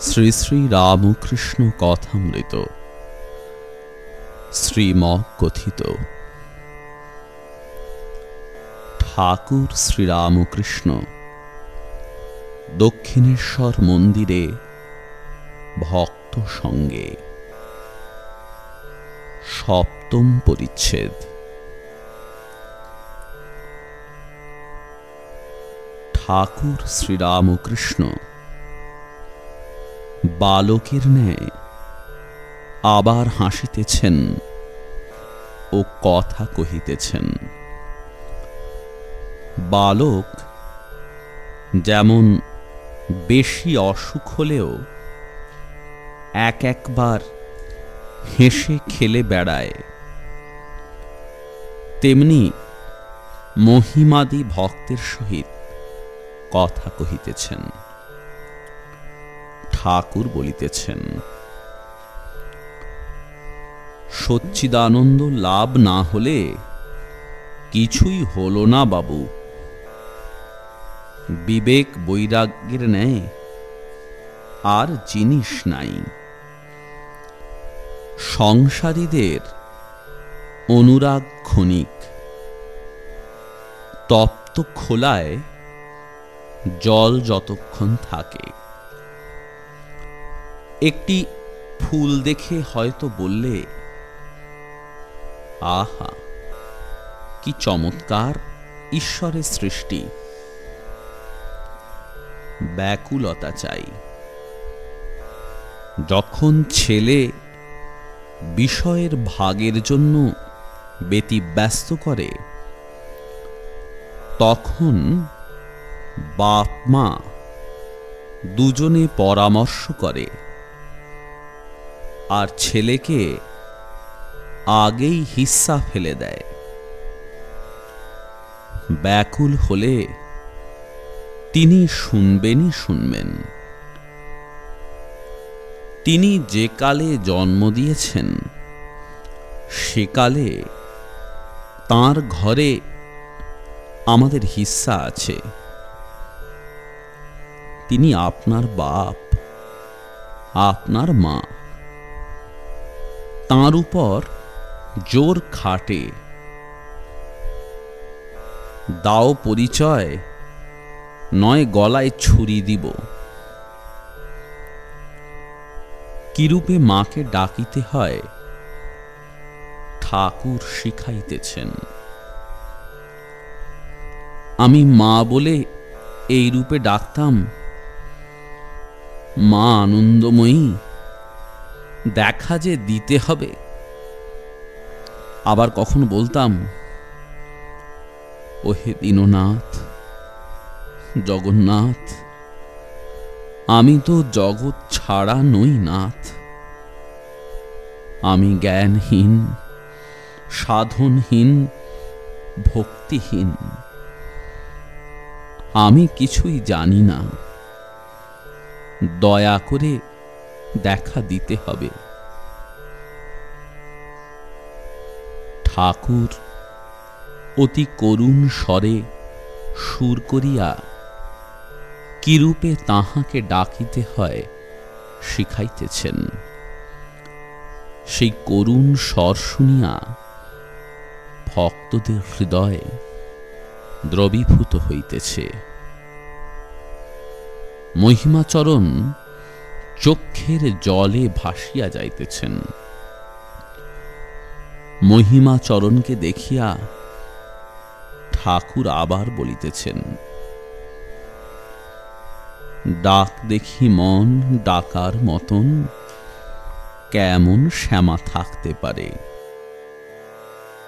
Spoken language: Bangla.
শ্রী শ্রী রামকৃষ্ণ কথামৃত। শ্রীম কথিত ঠাকুর শ্রীরামকৃষ্ণ, দক্ষিণেশ্বর মন্দিরে ভক্ত সঙ্গে। সপ্তম পরিচ্ছেদ। ঠাকুর শ্রীরামকৃষ্ণ বালকের ন্যায় আবার হাসিতেছেন ও কথা কহিতেছেন। বালক যেমন বেশি অসুখ হলেও এক একবার হেসে খেলে বেড়ায়, তেমনি মহিমাদি ভক্তের সহিত কথা কহিতেছেন। ঠাকুর বলিতেছেন, সচ্চিদানন্দ লাভ না হলে কিছুই হলো না বাবু। বিবেক বৈরাগ্যের ন্যায় আর জিনিস নাই। সংসারীদের অনুরাগ ক্ষণিক, তপ্ত খোলায় জল যতক্ষণ থাকে। একটি ফুল দেখে হয়তো বললে, আহা, কি চমৎকার ঈশ্বরের সৃষ্টি। ব্যাকুলতা চাই। যখন ছেলে বিষয়ের ভাগের জন্য ব্যতিব্যস্ত করে, তখন বাপ মা দুজনে পরামর্শ করে আর ছেলেকে আগেই হিস্সা ফেলে দেয়। ব্যাকুল হলে তিনি শুনবেনই শুনবেন। তিনি যে কালে জন্ম দিয়েছেন সেকালে তার ঘরে আমাদের হিস্সা আছে। তিনি আপনার বাপ, আপনার মা। তার উপর জোর খাটে। দাও পরিচয়, নয় গলায় ছুরি দিব। কিরূপে মাকে ডাকিতে হয়, ঠাকুর শিখাইতেছেন। আমি মা বলে এই রূপে ডাকতাম, মা আনন্দময়ী দেখা যে দিতে হবে। আবার কখন বলতাম, ওহে দীননাথ, জগন্নাথ, আমি তো জগৎ ছাড়া নই নাথ। আমি জ্ঞানহীন, সাধনহীন, ভক্তিহীন। আমি কিছুই জানি না। দয়া করে দেখা দিতে হবে। ঠাকুর, অতি করুণ স্বরে সুর করিয়া কিরূপে তাহাকে ডাকিতে হয় শিখাইতেছেন। সেই করুণ স্বর শুনিয়া ভক্তদের হৃদয় দ্রবীভূত হইতেছে। মহিমাচরণ চক্ষের জলে ভাসিয়া যাইতেছেন। মহিমাচরণকে দেখিয়া ঠাকুর আবার বলিতেছেন, ডাক দেখি মন ডাকার মতন, কেমন শ্যামা থাকতে পারে?